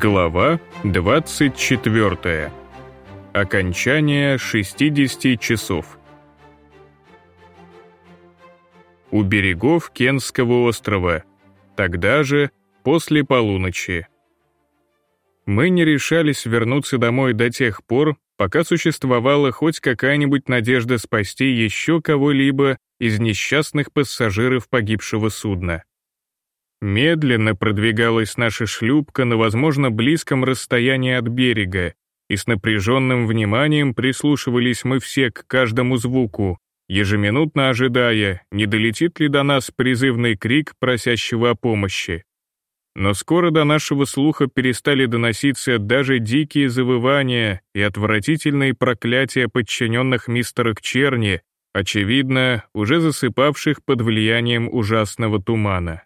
Глава 24. Окончание 60 часов. У берегов Кенского острова. Тогда же, после полуночи. Мы не решались вернуться домой до тех пор, пока существовала хоть какая-нибудь надежда спасти еще кого-либо из несчастных пассажиров погибшего судна. Медленно продвигалась наша шлюпка на, возможно, близком расстоянии от берега, и с напряженным вниманием прислушивались мы все к каждому звуку, ежеминутно ожидая, не долетит ли до нас призывный крик просящего о помощи. Но скоро до нашего слуха перестали доноситься даже дикие завывания и отвратительные проклятия подчиненных мистера Кчерни, очевидно, уже засыпавших под влиянием ужасного тумана.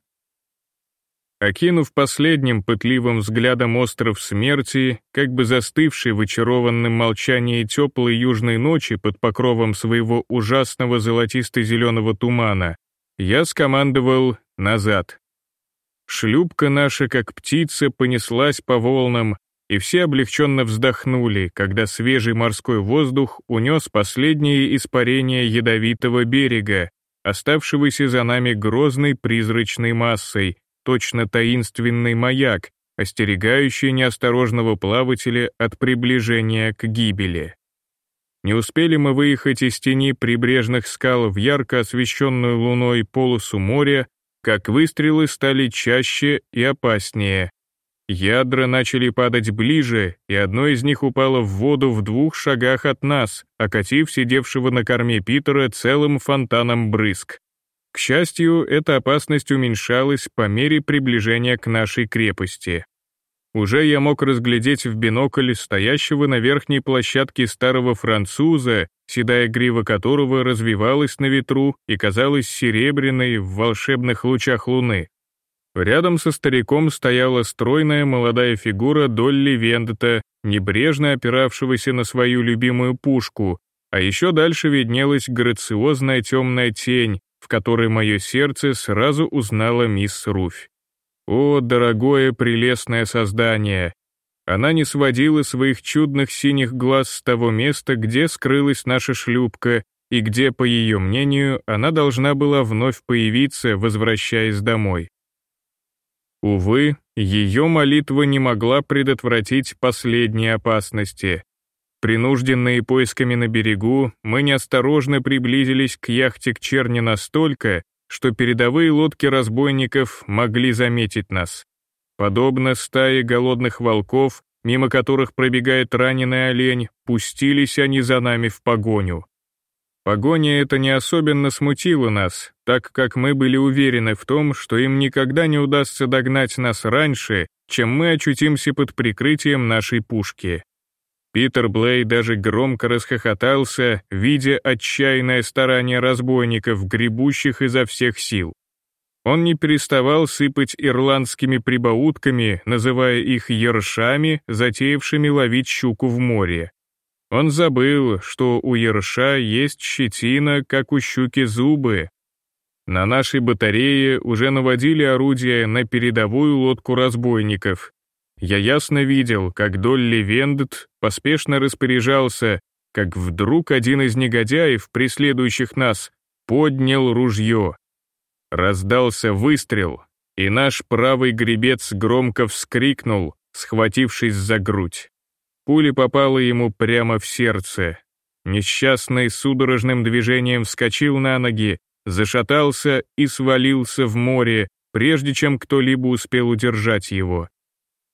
Окинув последним пытливым взглядом остров смерти, как бы застывший в очарованном молчании теплой южной ночи под покровом своего ужасного золотисто-зеленого тумана, я скомандовал «назад». Шлюпка наша, как птица, понеслась по волнам, и все облегченно вздохнули, когда свежий морской воздух унес последние испарения ядовитого берега, оставшегося за нами грозной призрачной массой, точно таинственный маяк, остерегающий неосторожного плавателя от приближения к гибели. Не успели мы выехать из тени прибрежных скал в ярко освещенную луной полосу моря, как выстрелы стали чаще и опаснее. Ядра начали падать ближе, и одно из них упало в воду в двух шагах от нас, окатив сидевшего на корме Питера целым фонтаном брызг. К счастью, эта опасность уменьшалась по мере приближения к нашей крепости. Уже я мог разглядеть в бинокль стоящего на верхней площадке старого француза, седая грива которого развивалась на ветру и казалась серебряной в волшебных лучах луны. Рядом со стариком стояла стройная молодая фигура Долли Вендета, небрежно опиравшегося на свою любимую пушку, а еще дальше виднелась грациозная темная тень, в которой мое сердце сразу узнало мисс Руфь. О, дорогое прелестное создание! Она не сводила своих чудных синих глаз с того места, где скрылась наша шлюпка, и где, по ее мнению, она должна была вновь появиться, возвращаясь домой. Увы, ее молитва не могла предотвратить последние опасности. Принужденные поисками на берегу, мы неосторожно приблизились к яхте к Черни настолько, что передовые лодки разбойников могли заметить нас. Подобно стае голодных волков, мимо которых пробегает раненый олень, пустились они за нами в погоню. Погоня эта не особенно смутила нас, так как мы были уверены в том, что им никогда не удастся догнать нас раньше, чем мы очутимся под прикрытием нашей пушки. Питер Блей даже громко расхохотался, видя отчаянное старание разбойников, гребущих изо всех сил. Он не переставал сыпать ирландскими прибаутками, называя их ершами, затеявшими ловить щуку в море. Он забыл, что у ерша есть щетина, как у щуки зубы. На нашей батарее уже наводили орудия на передовую лодку разбойников, я ясно видел, как Долли Вендет поспешно распоряжался, как вдруг один из негодяев, преследующих нас, поднял ружье. Раздался выстрел, и наш правый гребец громко вскрикнул, схватившись за грудь. Пуля попала ему прямо в сердце. Несчастный судорожным движением вскочил на ноги, зашатался и свалился в море, прежде чем кто-либо успел удержать его.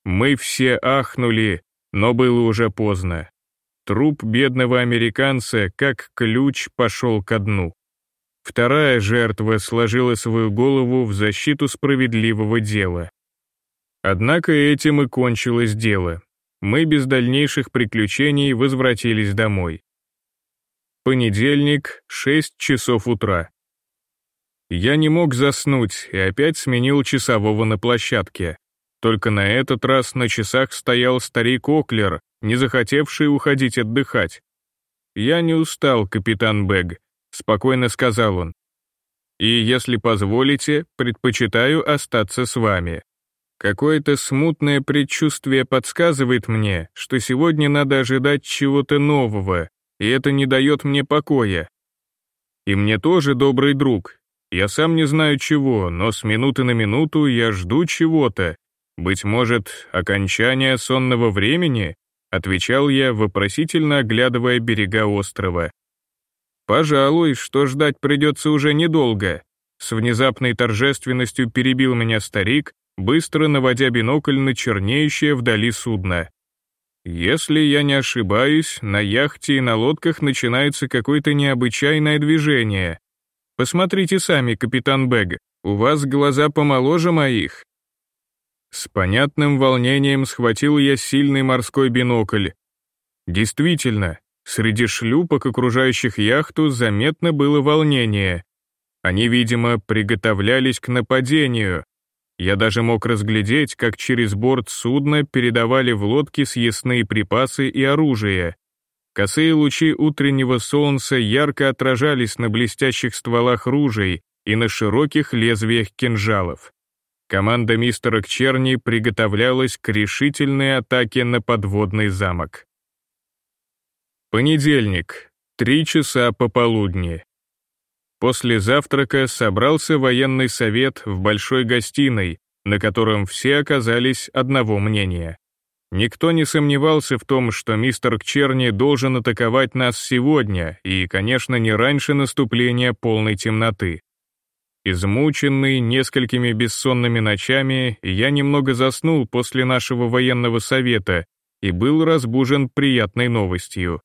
Мы все ахнули, но было уже поздно. Труп бедного американца, как ключ, пошел ко дну. Вторая жертва сложила свою голову в защиту справедливого дела. Однако этим и кончилось дело. Мы без дальнейших приключений возвратились домой. Понедельник, 6 часов утра. Я не мог заснуть и опять сменил часового на площадке. Только на этот раз на часах стоял старик Оклер, не захотевший уходить отдыхать. «Я не устал, капитан Бэг», — спокойно сказал он. «И, если позволите, предпочитаю остаться с вами. Какое-то смутное предчувствие подсказывает мне, что сегодня надо ожидать чего-то нового, и это не дает мне покоя. И мне тоже добрый друг. Я сам не знаю чего, но с минуты на минуту я жду чего-то. Быть может, окончания сонного времени? Отвечал я, вопросительно оглядывая берега острова. Пожалуй, что ждать придется уже недолго. С внезапной торжественностью перебил меня старик, быстро наводя бинокль на чернеющее вдали судно. Если я не ошибаюсь, на яхте и на лодках начинается какое-то необычайное движение. Посмотрите сами, капитан Бэг, у вас глаза помоложе моих. С понятным волнением схватил я сильный морской бинокль. Действительно, среди шлюпок, окружающих яхту, заметно было волнение. Они, видимо, приготовлялись к нападению, я даже мог разглядеть, как через борт судна передавали в лодки съестные припасы и оружие. Косые лучи утреннего солнца ярко отражались на блестящих стволах ружей и на широких лезвиях кинжалов. Команда мистера Кчерни приготовлялась к решительной атаке на подводный замок. Понедельник, три часа пополудни. После завтрака собрался военный совет в большой гостиной, на котором все оказались одного мнения. Никто не сомневался в том, что мистер Кчерни должен атаковать нас сегодня и, конечно, не раньше наступления полной темноты. Измученный несколькими бессонными ночами, я немного заснул после нашего военного совета и был разбужен приятной новостью.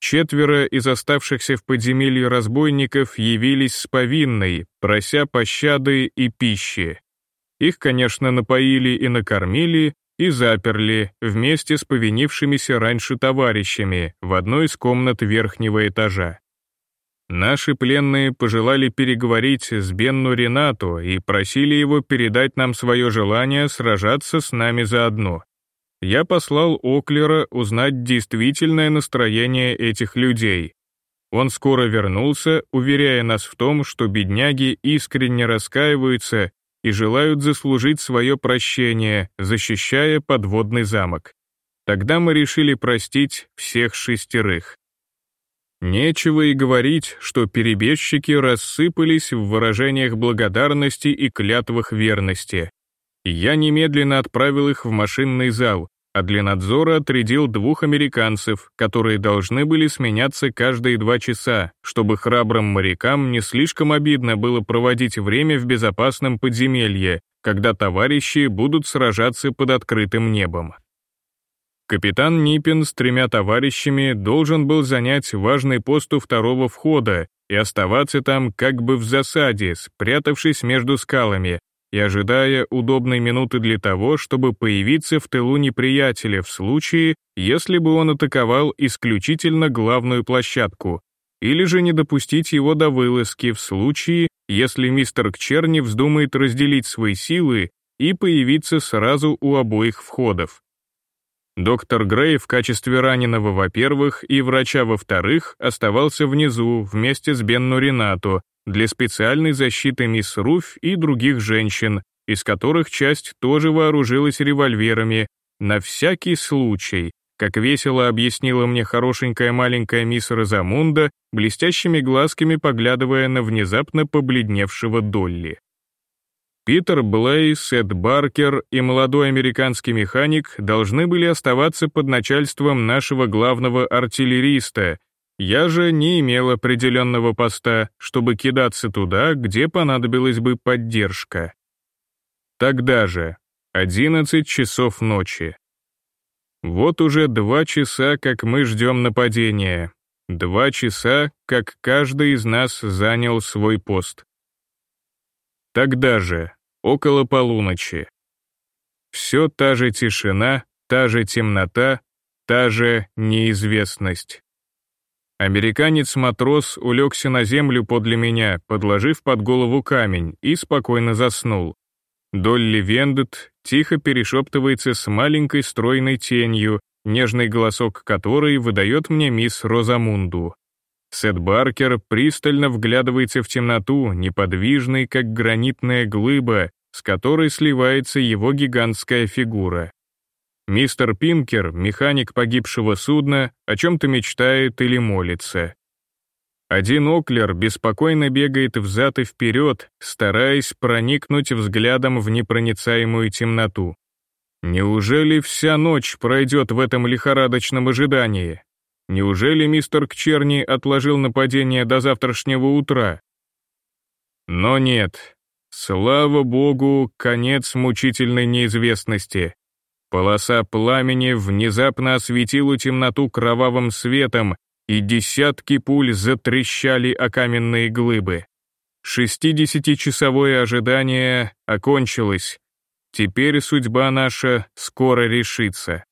Четверо из оставшихся в подземелье разбойников явились с повинной, прося пощады и пищи. Их, конечно, напоили и накормили, и заперли вместе с повинившимися раньше товарищами в одной из комнат верхнего этажа. Наши пленные пожелали переговорить с Бенну Ренату и просили его передать нам свое желание сражаться с нами заодно я послал Оклера узнать действительное настроение этих людей. Он скоро вернулся, уверяя нас в том, что бедняги искренне раскаиваются и желают заслужить свое прощение, защищая подводный замок. Тогда мы решили простить всех шестерых. Нечего и говорить, что перебежчики рассыпались в выражениях благодарности и клятвах верности. Я немедленно отправил их в машинный зал, а для надзора отрядил двух американцев, которые должны были сменяться каждые два часа, чтобы храбрым морякам не слишком обидно было проводить время в безопасном подземелье, когда товарищи будут сражаться под открытым небом. Капитан Ниппин с тремя товарищами должен был занять важный пост у второго входа и оставаться там как бы в засаде, спрятавшись между скалами, и ожидая удобной минуты для того, чтобы появиться в тылу неприятеля в случае, если бы он атаковал исключительно главную площадку, или же не допустить его до вылазки в случае, если мистер Кчерни вздумает разделить свои силы и появиться сразу у обоих входов. Доктор Грей в качестве раненого, во-первых, и врача, во-вторых, оставался внизу вместе с Бенну Ренато, для специальной защиты мисс Руф и других женщин, из которых часть тоже вооружилась револьверами, на всякий случай, как весело объяснила мне хорошенькая маленькая мисс Розамунда, блестящими глазками поглядывая на внезапно побледневшего Долли. Питер Блейс, Эд Баркер и молодой американский механик должны были оставаться под начальством нашего главного артиллериста, я же не имел определенного поста, чтобы кидаться туда, где понадобилась бы поддержка. Тогда же, 11 часов ночи. Вот уже два часа, как мы ждем нападения. Два часа, как каждый из нас занял свой пост. Тогда же, около полуночи. Все та же тишина, та же темнота, та же неизвестность. Американец-матрос улегся на землю подле меня, подложив под голову камень, и спокойно заснул. Долли Вендет тихо перешептывается с маленькой стройной тенью, нежный голосок которой выдает мне мисс Розамунду. Сет Баркер пристально вглядывается в темноту, неподвижный, как гранитная глыба, с которой сливается его гигантская фигура. Мистер Пинкер, механик погибшего судна, о чем-то мечтает или молится. Один Оклер беспокойно бегает взад и вперед, стараясь проникнуть взглядом в непроницаемую темноту. Неужели вся ночь пройдет в этом лихорадочном ожидании? Неужели мистер Кчерни отложил нападение до завтрашнего утра? Но нет. Слава богу, конец мучительной неизвестности. Полоса пламени внезапно осветила темноту кровавым светом, и десятки пуль затрещали о каменные глыбы. Шестидесятичасовое ожидание окончилось. Теперь судьба наша скоро решится.